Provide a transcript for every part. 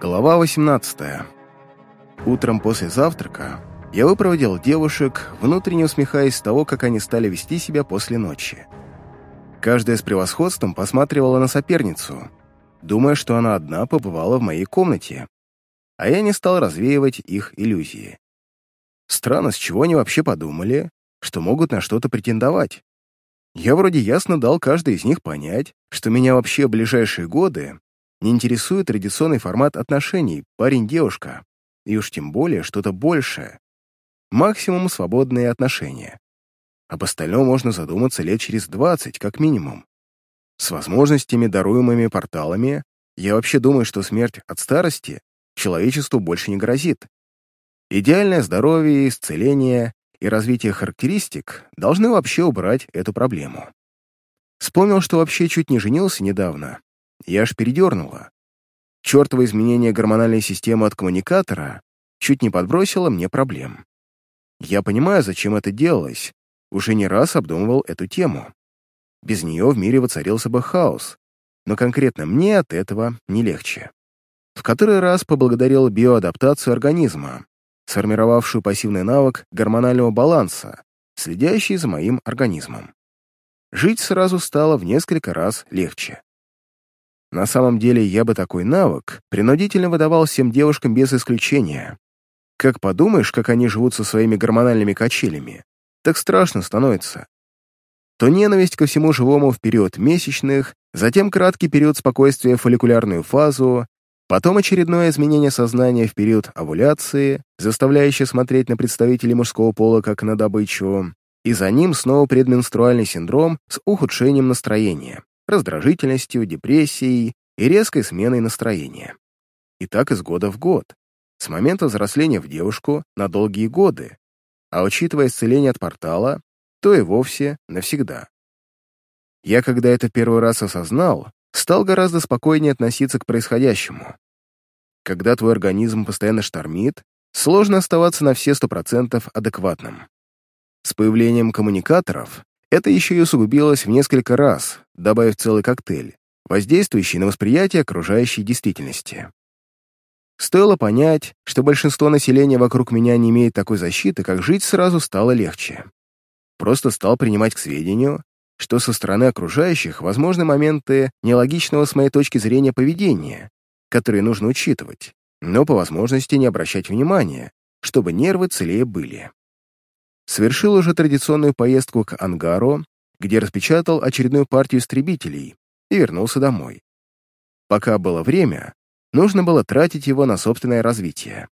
Глава 18. Утром после завтрака я выпроводил девушек, внутренне усмехаясь того, как они стали вести себя после ночи. Каждая с превосходством посматривала на соперницу, думая, что она одна побывала в моей комнате, а я не стал развеивать их иллюзии. Странно, с чего они вообще подумали, что могут на что-то претендовать. Я вроде ясно дал каждой из них понять, что меня вообще в ближайшие годы не интересует традиционный формат отношений парень-девушка, и уж тем более что-то большее. Максимум свободные отношения. Об остальном можно задуматься лет через 20, как минимум. С возможностями, даруемыми порталами, я вообще думаю, что смерть от старости человечеству больше не грозит. Идеальное здоровье, исцеление и развитие характеристик должны вообще убрать эту проблему. Вспомнил, что вообще чуть не женился недавно, я аж передернула. Чёртово изменение гормональной системы от коммуникатора чуть не подбросило мне проблем. Я понимаю, зачем это делалось, уже не раз обдумывал эту тему. Без нее в мире воцарился бы хаос, но конкретно мне от этого не легче. В который раз поблагодарил биоадаптацию организма, сформировавшую пассивный навык гормонального баланса, следящий за моим организмом. Жить сразу стало в несколько раз легче. На самом деле, я бы такой навык принудительно выдавал всем девушкам без исключения. Как подумаешь, как они живут со своими гормональными качелями, так страшно становится. То ненависть ко всему живому в период месячных, затем краткий период спокойствия в фолликулярную фазу, потом очередное изменение сознания в период овуляции, заставляющее смотреть на представителей мужского пола как на добычу, и за ним снова предменструальный синдром с ухудшением настроения раздражительностью, депрессией и резкой сменой настроения. И так из года в год, с момента взросления в девушку на долгие годы, а учитывая исцеление от портала, то и вовсе навсегда. Я, когда это первый раз осознал, стал гораздо спокойнее относиться к происходящему. Когда твой организм постоянно штормит, сложно оставаться на все сто процентов адекватным. С появлением коммуникаторов это еще и усугубилось в несколько раз, добавив целый коктейль, воздействующий на восприятие окружающей действительности. Стоило понять, что большинство населения вокруг меня не имеет такой защиты, как жить сразу стало легче. Просто стал принимать к сведению, что со стороны окружающих возможны моменты нелогичного с моей точки зрения поведения, которые нужно учитывать, но по возможности не обращать внимания, чтобы нервы целее были совершил уже традиционную поездку к ангару, где распечатал очередную партию истребителей и вернулся домой. Пока было время, нужно было тратить его на собственное развитие.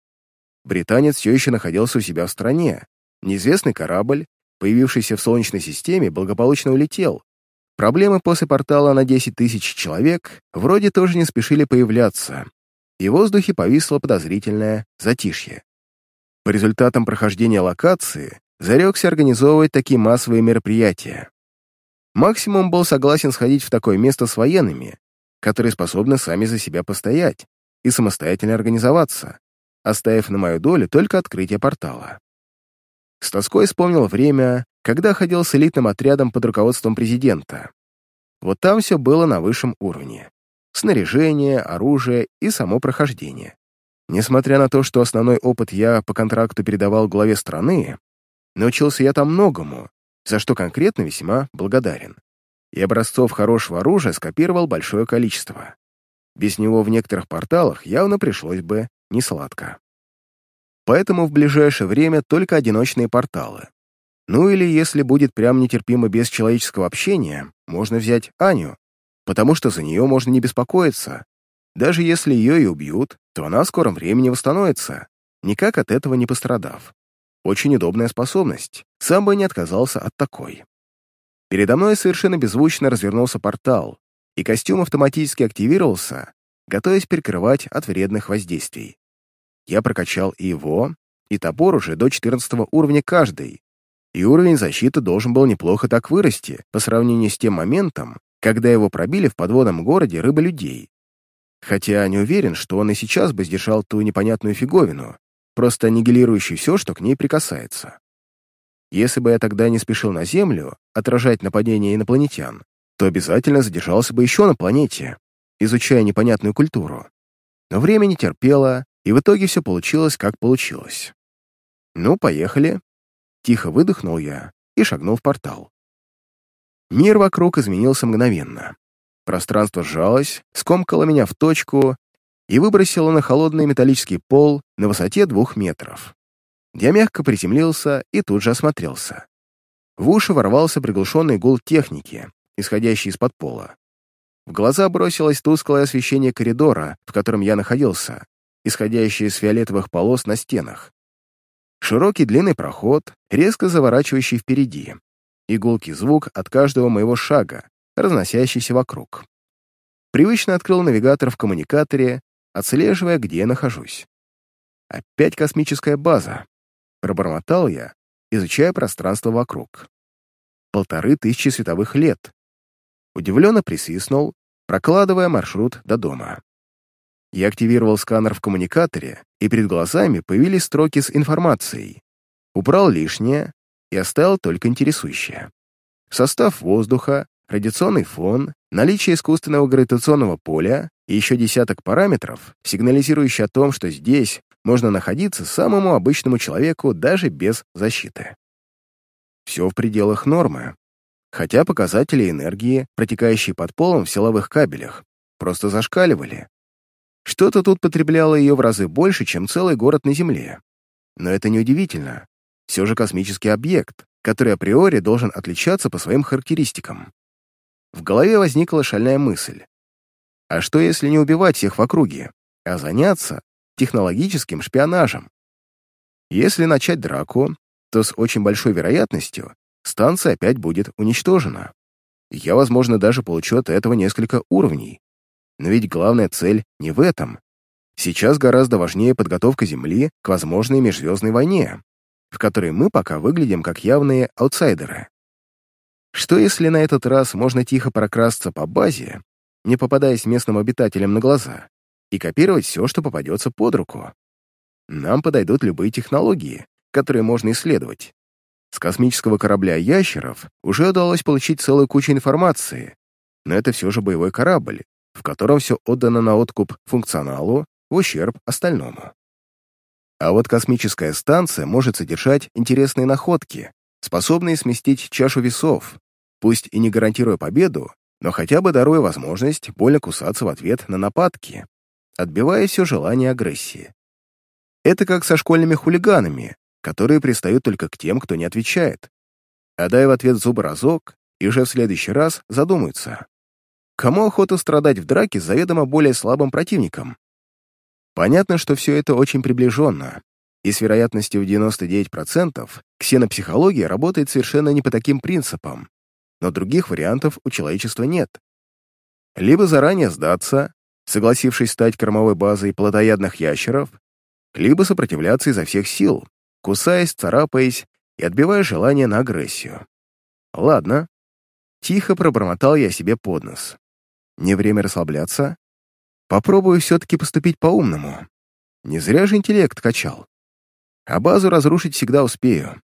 Британец все еще находился у себя в стране. Неизвестный корабль, появившийся в Солнечной системе, благополучно улетел. Проблемы после портала на 10 тысяч человек вроде тоже не спешили появляться, и в воздухе повисло подозрительное затишье. По результатам прохождения локации зарекся организовывать такие массовые мероприятия. Максимум был согласен сходить в такое место с военными, которые способны сами за себя постоять и самостоятельно организоваться, оставив на мою долю только открытие портала. С тоской вспомнил время, когда ходил с элитным отрядом под руководством президента. Вот там все было на высшем уровне. Снаряжение, оружие и само прохождение. Несмотря на то, что основной опыт я по контракту передавал главе страны, Научился я там многому, за что конкретно весьма благодарен. И образцов хорошего оружия скопировал большое количество. Без него в некоторых порталах явно пришлось бы несладко. Поэтому в ближайшее время только одиночные порталы. Ну или если будет прям нетерпимо без человеческого общения, можно взять Аню, потому что за нее можно не беспокоиться. Даже если ее и убьют, то она в скором времени восстановится, никак от этого не пострадав. Очень удобная способность. Сам бы не отказался от такой. Передо мной совершенно беззвучно развернулся портал, и костюм автоматически активировался, готовясь перекрывать от вредных воздействий. Я прокачал и его, и топор уже до 14 уровня каждый, и уровень защиты должен был неплохо так вырасти по сравнению с тем моментом, когда его пробили в подводном городе рыбы-людей. Хотя не уверен, что он и сейчас бы сдержал ту непонятную фиговину, просто аннигилирующий все, что к ней прикасается. Если бы я тогда не спешил на Землю отражать нападение инопланетян, то обязательно задержался бы еще на планете, изучая непонятную культуру. Но время не терпело, и в итоге все получилось, как получилось. «Ну, поехали». Тихо выдохнул я и шагнул в портал. Мир вокруг изменился мгновенно. Пространство сжалось, скомкало меня в точку и выбросило на холодный металлический пол на высоте двух метров. Я мягко приземлился и тут же осмотрелся. В уши ворвался приглушенный гул техники, исходящий из-под пола. В глаза бросилось тусклое освещение коридора, в котором я находился, исходящее из фиолетовых полос на стенах. Широкий длинный проход, резко заворачивающий впереди. Игулкий звук от каждого моего шага, разносящийся вокруг. Привычно открыл навигатор в коммуникаторе, отслеживая, где я нахожусь. Опять космическая база. Пробормотал я, изучая пространство вокруг. Полторы тысячи световых лет. Удивленно присвистнул, прокладывая маршрут до дома. Я активировал сканер в коммуникаторе, и перед глазами появились строки с информацией. Убрал лишнее и оставил только интересующее. Состав воздуха, радиационный фон, наличие искусственного гравитационного поля и еще десяток параметров, сигнализирующие о том, что здесь можно находиться самому обычному человеку даже без защиты. Все в пределах нормы, хотя показатели энергии, протекающие под полом в силовых кабелях, просто зашкаливали, что-то тут потребляло ее в разы больше, чем целый город на Земле. Но это неудивительно. Все же космический объект, который априори должен отличаться по своим характеристикам. В голове возникла шальная мысль. А что, если не убивать всех в округе, а заняться технологическим шпионажем? Если начать драку, то с очень большой вероятностью станция опять будет уничтожена. Я, возможно, даже получу от этого несколько уровней, но ведь главная цель не в этом. Сейчас гораздо важнее подготовка Земли к возможной межзвездной войне, в которой мы пока выглядим как явные аутсайдеры. Что если на этот раз можно тихо прокрасться по базе, не попадаясь местным обитателям на глаза, и копировать все, что попадется под руку? Нам подойдут любые технологии, которые можно исследовать. С космического корабля «Ящеров» уже удалось получить целую кучу информации, но это все же боевой корабль, в котором все отдано на откуп функционалу в ущерб остальному. А вот космическая станция может содержать интересные находки, способные сместить чашу весов, пусть и не гарантируя победу, но хотя бы даруя возможность больно кусаться в ответ на нападки, отбивая все желание агрессии. Это как со школьными хулиганами, которые пристают только к тем, кто не отвечает. А дай в ответ зубы разок, и уже в следующий раз задумаются, Кому охота страдать в драке с заведомо более слабым противником? Понятно, что все это очень приближенно, и с вероятностью в 99% ксенопсихология работает совершенно не по таким принципам, но других вариантов у человечества нет. Либо заранее сдаться, согласившись стать кормовой базой плотоядных ящеров, либо сопротивляться изо всех сил, кусаясь, царапаясь и отбивая желание на агрессию. Ладно. Тихо пробормотал я себе под нос. Не время расслабляться. Попробую все-таки поступить по-умному. Не зря же интеллект качал. А базу разрушить всегда успею.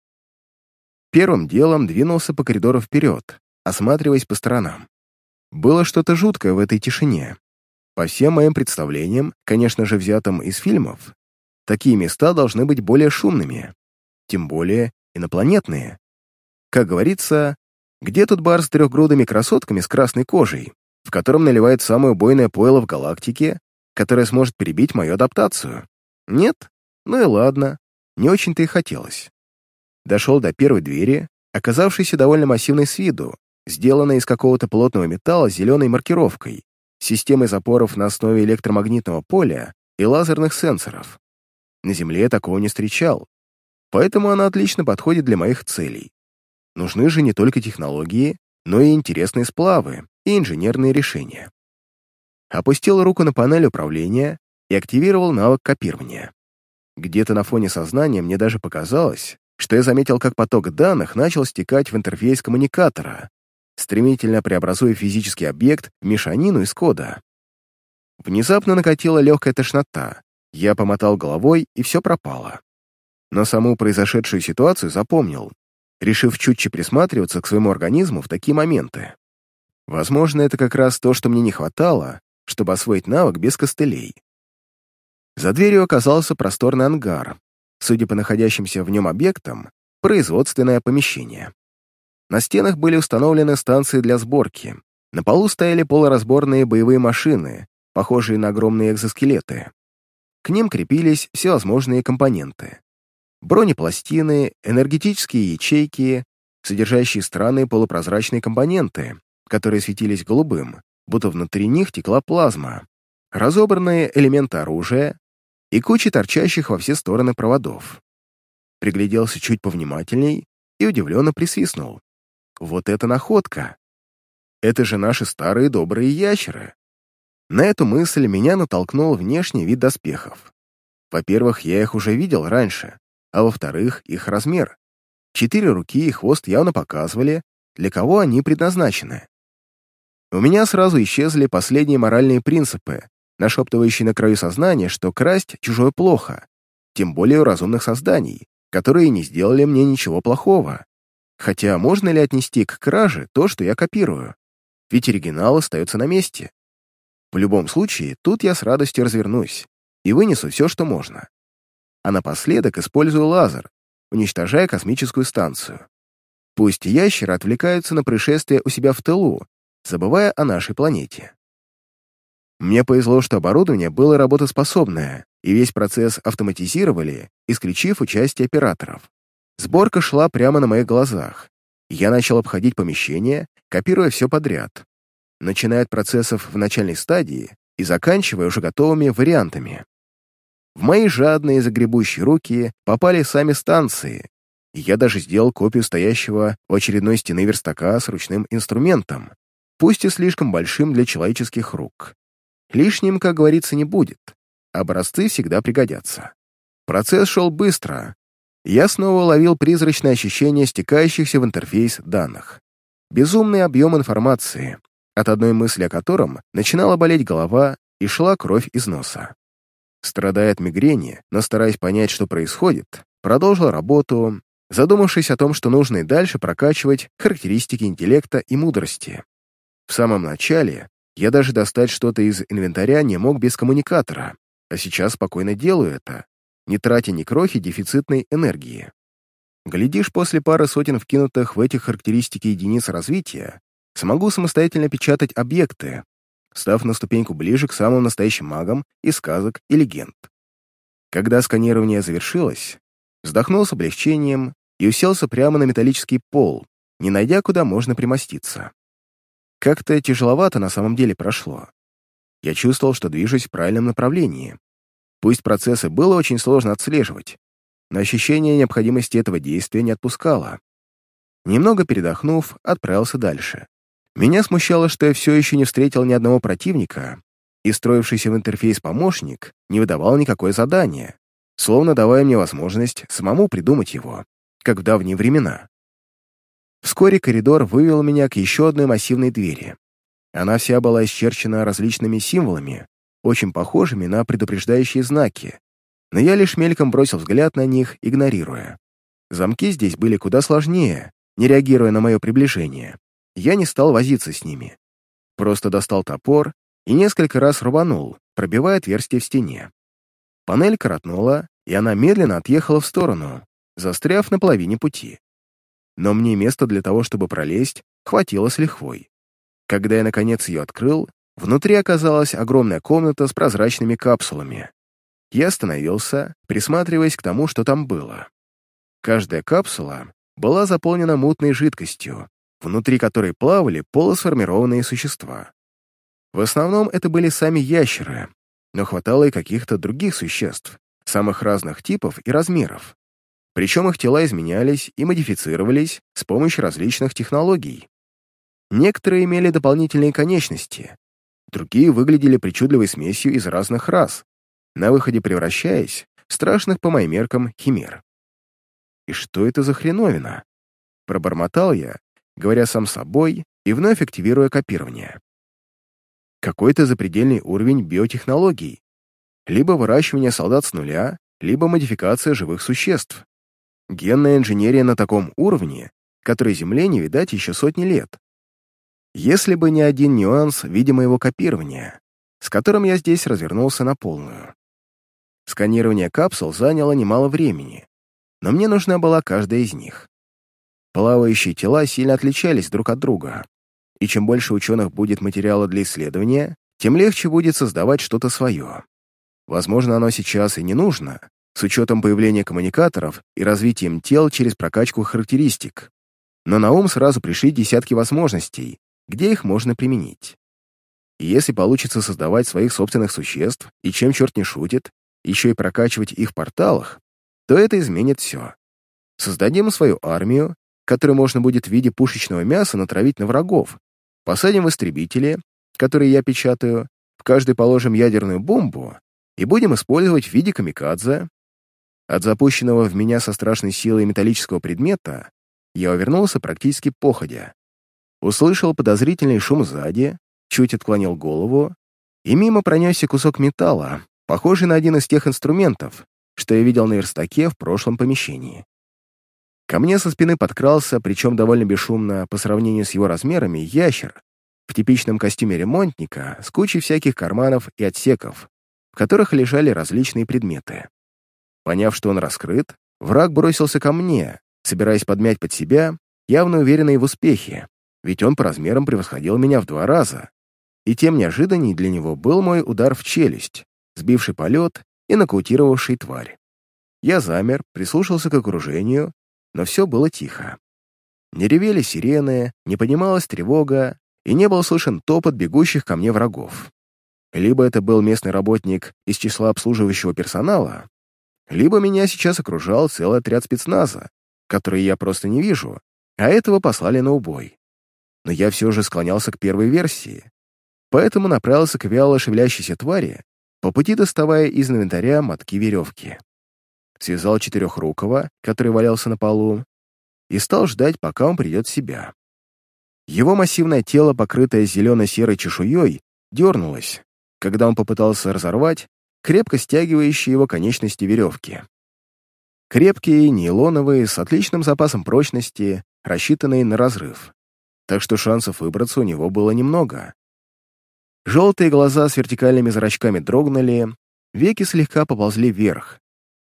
Первым делом двинулся по коридору вперед, осматриваясь по сторонам. Было что-то жуткое в этой тишине. По всем моим представлениям, конечно же, взятым из фильмов, такие места должны быть более шумными, тем более инопланетные. Как говорится, где тут бар с трехгрудыми красотками с красной кожей, в котором наливает самое убойное пойло в галактике, которое сможет перебить мою адаптацию. Нет? Ну и ладно. Не очень-то и хотелось. Дошел до первой двери, оказавшейся довольно массивной с виду, сделанной из какого-то плотного металла с зеленой маркировкой, системой запоров на основе электромагнитного поля и лазерных сенсоров. На Земле такого не встречал, поэтому она отлично подходит для моих целей. Нужны же не только технологии, но и интересные сплавы, и инженерные решения. Опустил руку на панель управления и активировал навык копирования. Где-то на фоне сознания мне даже показалось, что я заметил, как поток данных начал стекать в интерфейс коммуникатора, стремительно преобразуя физический объект в мешанину из кода. Внезапно накатила легкая тошнота, я помотал головой, и все пропало. Но саму произошедшую ситуацию запомнил, решив чутче присматриваться к своему организму в такие моменты. Возможно, это как раз то, что мне не хватало, чтобы освоить навык без костылей. За дверью оказался просторный ангар, судя по находящимся в нем объектам, производственное помещение. На стенах были установлены станции для сборки. На полу стояли полуразборные боевые машины, похожие на огромные экзоскелеты. К ним крепились всевозможные компоненты. Бронепластины, энергетические ячейки, содержащие странные полупрозрачные компоненты, которые светились голубым, будто внутри них текла плазма, разобранные элементы оружия и куча торчащих во все стороны проводов. Пригляделся чуть повнимательней и удивленно присвистнул. Вот это находка! Это же наши старые добрые ящеры. На эту мысль меня натолкнул внешний вид доспехов. Во-первых, я их уже видел раньше, а во-вторых, их размер. Четыре руки и хвост явно показывали, для кого они предназначены. У меня сразу исчезли последние моральные принципы, нашептывающие на краю сознания, что красть чужое плохо, тем более у разумных созданий, которые не сделали мне ничего плохого. Хотя можно ли отнести к краже то, что я копирую? Ведь оригинал остается на месте. В любом случае, тут я с радостью развернусь и вынесу все, что можно. А напоследок использую лазер, уничтожая космическую станцию. Пусть ящеры отвлекаются на происшествие у себя в тылу, забывая о нашей планете. Мне повезло, что оборудование было работоспособное, и весь процесс автоматизировали, исключив участие операторов. Сборка шла прямо на моих глазах. Я начал обходить помещение, копируя все подряд, начиная от процессов в начальной стадии и заканчивая уже готовыми вариантами. В мои жадные загребущие руки попали сами станции, я даже сделал копию стоящего у очередной стены верстака с ручным инструментом, пусть и слишком большим для человеческих рук. Лишним, как говорится, не будет. Образцы всегда пригодятся. Процесс шел быстро. Я снова ловил призрачное ощущение стекающихся в интерфейс данных. Безумный объем информации, от одной мысли о котором начинала болеть голова и шла кровь из носа. Страдая от мигрени, но стараясь понять, что происходит, продолжил работу, задумавшись о том, что нужно и дальше прокачивать характеристики интеллекта и мудрости. В самом начале я даже достать что-то из инвентаря не мог без коммуникатора, а сейчас спокойно делаю это, не тратя ни крохи дефицитной энергии. Глядишь, после пары сотен вкинутых в эти характеристики единиц развития, смогу самостоятельно печатать объекты, став на ступеньку ближе к самым настоящим магам из сказок и легенд. Когда сканирование завершилось, вздохнул с облегчением и уселся прямо на металлический пол, не найдя, куда можно примоститься. Как-то тяжеловато на самом деле прошло. Я чувствовал, что движусь в правильном направлении. Пусть процессы было очень сложно отслеживать, но ощущение необходимости этого действия не отпускало. Немного передохнув, отправился дальше. Меня смущало, что я все еще не встретил ни одного противника, и строившийся в интерфейс помощник не выдавал никакое задание, словно давая мне возможность самому придумать его, как в давние времена. Вскоре коридор вывел меня к еще одной массивной двери. Она вся была исчерчена различными символами, очень похожими на предупреждающие знаки, но я лишь мельком бросил взгляд на них, игнорируя. Замки здесь были куда сложнее, не реагируя на мое приближение. Я не стал возиться с ними. Просто достал топор и несколько раз рванул, пробивая отверстие в стене. Панель коротнула, и она медленно отъехала в сторону, застряв на половине пути но мне места для того, чтобы пролезть, хватило с лихвой. Когда я, наконец, ее открыл, внутри оказалась огромная комната с прозрачными капсулами. Я остановился, присматриваясь к тому, что там было. Каждая капсула была заполнена мутной жидкостью, внутри которой плавали полусформированные существа. В основном это были сами ящеры, но хватало и каких-то других существ, самых разных типов и размеров. Причем их тела изменялись и модифицировались с помощью различных технологий. Некоторые имели дополнительные конечности, другие выглядели причудливой смесью из разных рас, на выходе превращаясь в страшных по моим меркам химер. «И что это за хреновина?» Пробормотал я, говоря сам собой и вновь активируя копирование. Какой-то запредельный уровень биотехнологий, либо выращивание солдат с нуля, либо модификация живых существ. Генная инженерия на таком уровне, который Земле не видать еще сотни лет. Если бы не один нюанс в виде моего копирования, с которым я здесь развернулся на полную. Сканирование капсул заняло немало времени, но мне нужна была каждая из них. Плавающие тела сильно отличались друг от друга, и чем больше ученых будет материала для исследования, тем легче будет создавать что-то свое. Возможно, оно сейчас и не нужно, с учетом появления коммуникаторов и развитием тел через прокачку характеристик. Но на ум сразу пришли десятки возможностей, где их можно применить. И если получится создавать своих собственных существ, и чем черт не шутит, еще и прокачивать их в порталах, то это изменит все. Создадим свою армию, которую можно будет в виде пушечного мяса натравить на врагов, посадим в истребители, которые я печатаю, в каждый положим ядерную бомбу и будем использовать в виде камикадзе. От запущенного в меня со страшной силой металлического предмета я увернулся практически походя. Услышал подозрительный шум сзади, чуть отклонил голову, и мимо пронесся кусок металла, похожий на один из тех инструментов, что я видел на верстаке в прошлом помещении. Ко мне со спины подкрался, причем довольно бесшумно по сравнению с его размерами, ящер в типичном костюме ремонтника с кучей всяких карманов и отсеков, в которых лежали различные предметы. Поняв, что он раскрыт, враг бросился ко мне, собираясь подмять под себя, явно уверенный в успехе, ведь он по размерам превосходил меня в два раза. И тем неожиданней для него был мой удар в челюсть, сбивший полет и нокаутировавший тварь. Я замер, прислушался к окружению, но все было тихо. Не ревели сирены, не поднималась тревога, и не был слышен топот бегущих ко мне врагов. Либо это был местный работник из числа обслуживающего персонала, либо меня сейчас окружал целый отряд спецназа, который я просто не вижу, а этого послали на убой. Но я все же склонялся к первой версии, поэтому направился к вяло шевелящейся твари, по пути доставая из инвентаря мотки веревки. Связал четырехрукого, который валялся на полу, и стал ждать, пока он придет в себя. Его массивное тело, покрытое зелено-серой чешуей, дернулось, когда он попытался разорвать крепко стягивающие его конечности веревки. Крепкие, нейлоновые, с отличным запасом прочности, рассчитанные на разрыв. Так что шансов выбраться у него было немного. Желтые глаза с вертикальными зрачками дрогнули, веки слегка поползли вверх,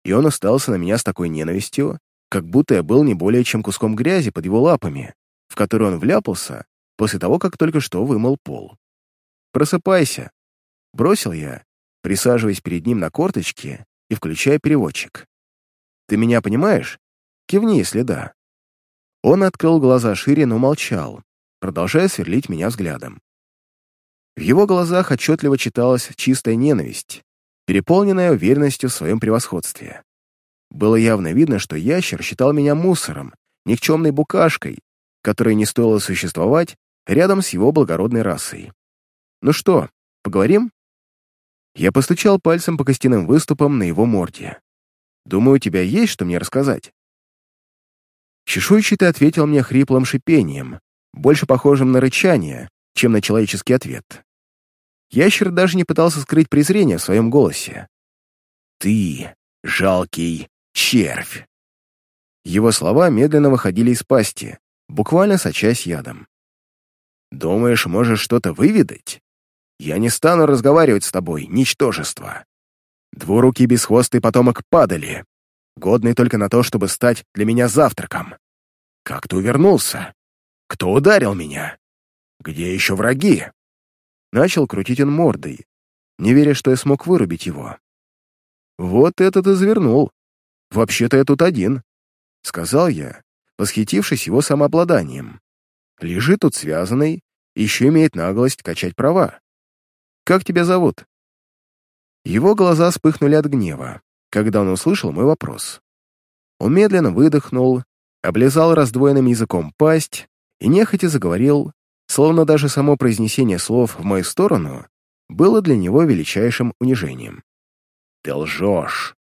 и он остался на меня с такой ненавистью, как будто я был не более чем куском грязи под его лапами, в который он вляпался после того, как только что вымыл пол. «Просыпайся!» — бросил я, присаживаясь перед ним на корточки и включая переводчик. «Ты меня понимаешь? Кивни, если да». Он открыл глаза шире, но молчал, продолжая сверлить меня взглядом. В его глазах отчетливо читалась чистая ненависть, переполненная уверенностью в своем превосходстве. Было явно видно, что ящер считал меня мусором, никчемной букашкой, которой не стоило существовать рядом с его благородной расой. «Ну что, поговорим?» Я постучал пальцем по костяным выступам на его морде. «Думаю, у тебя есть что мне рассказать?» Чешуйчатый ответил мне хриплым шипением, больше похожим на рычание, чем на человеческий ответ. Ящер даже не пытался скрыть презрение в своем голосе. «Ты, жалкий червь!» Его слова медленно выходили из пасти, буквально сочась ядом. «Думаешь, можешь что-то выведать? Я не стану разговаривать с тобой, ничтожество. Двурукий бесхвостый потомок падали, годный только на то, чтобы стать для меня завтраком. Как ты увернулся? Кто ударил меня? Где еще враги?» Начал крутить он мордой, не веря, что я смог вырубить его. «Вот это ты завернул. Вообще-то я тут один», — сказал я, восхитившись его самообладанием. «Лежит тут связанный, еще имеет наглость качать права. Как тебя зовут?» Его глаза вспыхнули от гнева, когда он услышал мой вопрос. Он медленно выдохнул, облизал раздвоенным языком пасть и нехотя заговорил словно даже само произнесение слов в мою сторону было для него величайшим унижением. «Ты лжешь.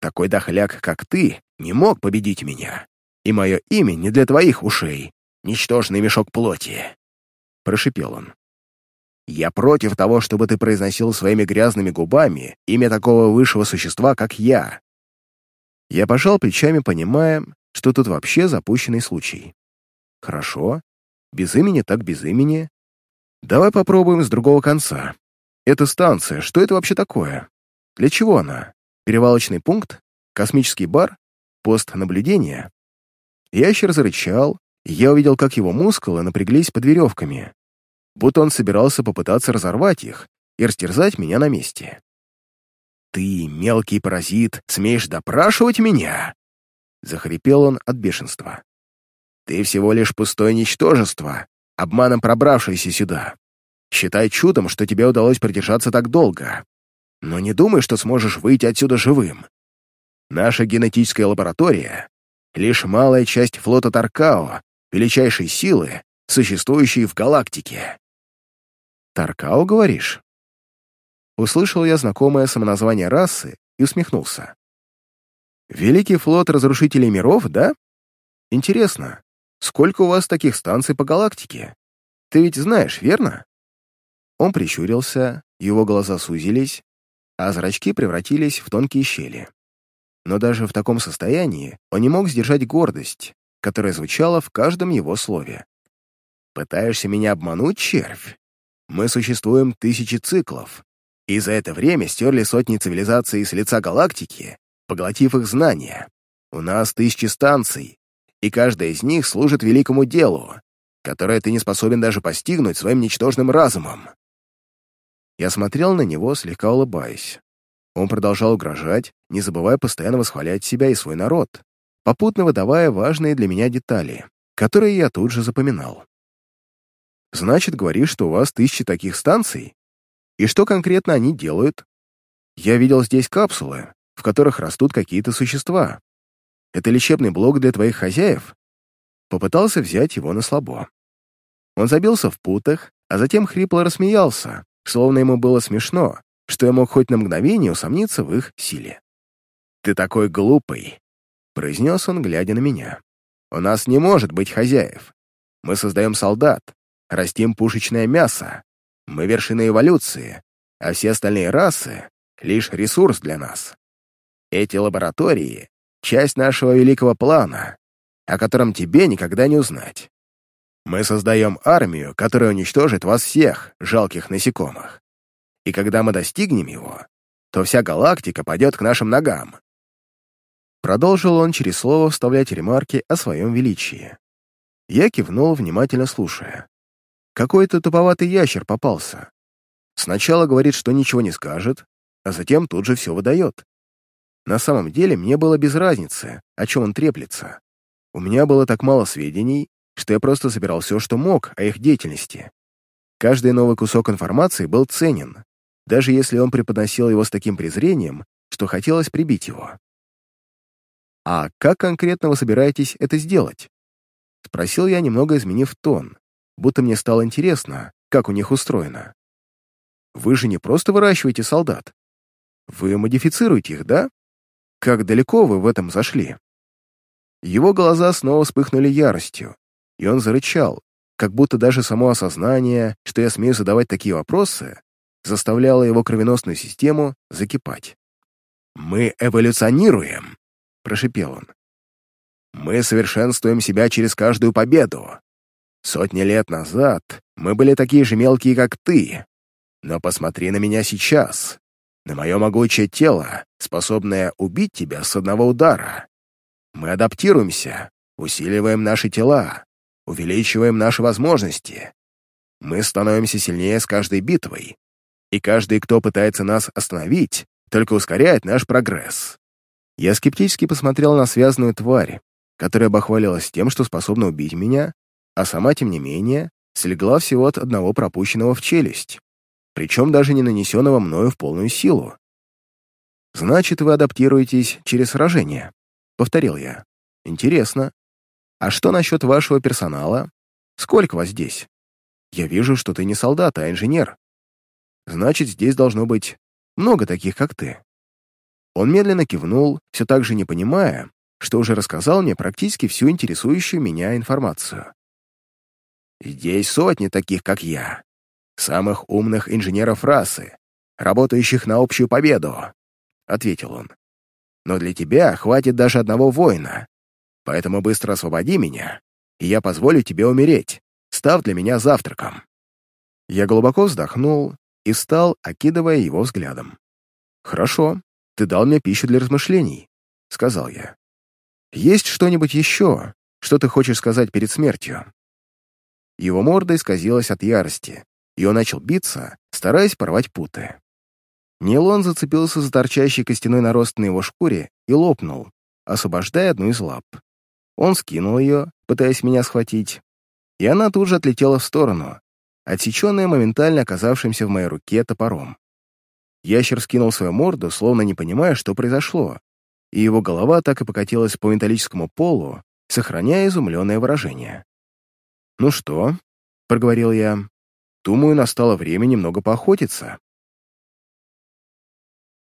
Такой дохляк, как ты, не мог победить меня, и мое имя не для твоих ушей, ничтожный мешок плоти», — прошипел он. «Я против того, чтобы ты произносил своими грязными губами имя такого высшего существа, как я». Я пожал плечами, понимая, что тут вообще запущенный случай. «Хорошо, без имени так без имени. Давай попробуем с другого конца. Эта станция, что это вообще такое? Для чего она? Перевалочный пункт? Космический бар? Пост наблюдения? Ящер зарычал, я увидел, как его мускулы напряглись под веревками, будто он собирался попытаться разорвать их и растерзать меня на месте. «Ты, мелкий паразит, смеешь допрашивать меня?» Захрипел он от бешенства. «Ты всего лишь пустое ничтожество, обманом пробравшееся сюда. Считай чудом, что тебе удалось продержаться так долго. Но не думай, что сможешь выйти отсюда живым. Наша генетическая лаборатория — лишь малая часть флота Таркао, величайшей силы, существующей в галактике. «Таркао, говоришь?» Услышал я знакомое самоназвание расы и усмехнулся. «Великий флот разрушителей миров, да? Интересно, сколько у вас таких станций по галактике? Ты ведь знаешь, верно?» Он прищурился, его глаза сузились, а зрачки превратились в тонкие щели. Но даже в таком состоянии он не мог сдержать гордость, которая звучала в каждом его слове. «Пытаешься меня обмануть, червь? Мы существуем тысячи циклов, и за это время стерли сотни цивилизаций с лица галактики, поглотив их знания. У нас тысячи станций, и каждая из них служит великому делу, которое ты не способен даже постигнуть своим ничтожным разумом. Я смотрел на него, слегка улыбаясь. Он продолжал угрожать, не забывая постоянно восхвалять себя и свой народ, попутно выдавая важные для меня детали, которые я тут же запоминал. «Значит, говоришь, что у вас тысячи таких станций? И что конкретно они делают? Я видел здесь капсулы, в которых растут какие-то существа. Это лечебный блок для твоих хозяев? Попытался взять его на слабо. Он забился в путах, а затем хрипло рассмеялся, словно ему было смешно, что я мог хоть на мгновение усомниться в их силе. «Ты такой глупый», — произнес он, глядя на меня. «У нас не может быть хозяев. Мы создаем солдат, растим пушечное мясо, мы вершина эволюции, а все остальные расы — лишь ресурс для нас. Эти лаборатории — часть нашего великого плана, о котором тебе никогда не узнать. Мы создаем армию, которая уничтожит вас всех, жалких насекомых. И когда мы достигнем его, то вся галактика пойдет к нашим ногам. Продолжил он через слово вставлять ремарки о своем величии. Я кивнул, внимательно слушая. Какой-то туповатый ящер попался. Сначала говорит, что ничего не скажет, а затем тут же все выдает. На самом деле мне было без разницы, о чем он треплется. У меня было так мало сведений, что я просто собирал все, что мог о их деятельности. Каждый новый кусок информации был ценен, даже если он преподносил его с таким презрением, что хотелось прибить его. «А как конкретно вы собираетесь это сделать?» — спросил я, немного изменив тон, будто мне стало интересно, как у них устроено. Вы же не просто выращиваете солдат. Вы модифицируете их, да? Как далеко вы в этом зашли? Его глаза снова вспыхнули яростью, и он зарычал, как будто даже само осознание, что я смею задавать такие вопросы, заставляло его кровеносную систему закипать. «Мы эволюционируем», — прошипел он. «Мы совершенствуем себя через каждую победу. Сотни лет назад мы были такие же мелкие, как ты. Но посмотри на меня сейчас. На мое могучее тело, способное убить тебя с одного удара. Мы адаптируемся, усиливаем наши тела, увеличиваем наши возможности. Мы становимся сильнее с каждой битвой. И каждый, кто пытается нас остановить, только ускоряет наш прогресс. Я скептически посмотрел на связанную тварь, которая бахвалилась тем, что способна убить меня, а сама, тем не менее, слегла всего от одного пропущенного в челюсть, причем даже не нанесенного мною в полную силу. «Значит, вы адаптируетесь через сражение», — повторил я. «Интересно. А что насчет вашего персонала? Сколько вас здесь? Я вижу, что ты не солдат, а инженер. Значит, здесь должно быть много таких, как ты». Он медленно кивнул, все так же не понимая, что уже рассказал мне практически всю интересующую меня информацию. Здесь сотни таких, как я. Самых умных инженеров расы, работающих на общую победу», — ответил он. «Но для тебя хватит даже одного воина. Поэтому быстро освободи меня, и я позволю тебе умереть, став для меня завтраком». Я глубоко вздохнул и встал, окидывая его взглядом. «Хорошо, ты дал мне пищу для размышлений», — сказал я. «Есть что-нибудь еще, что ты хочешь сказать перед смертью?» Его морда исказилась от ярости, и он начал биться, стараясь порвать путы. Нейлон зацепился за торчащий костяной нарост на его шкуре и лопнул, освобождая одну из лап. Он скинул ее, пытаясь меня схватить, и она тут же отлетела в сторону, отсеченная моментально оказавшимся в моей руке топором. Ящер скинул свою морду, словно не понимая, что произошло, и его голова так и покатилась по металлическому полу, сохраняя изумленное выражение. «Ну что?» — проговорил я. «Думаю, настало время немного поохотиться».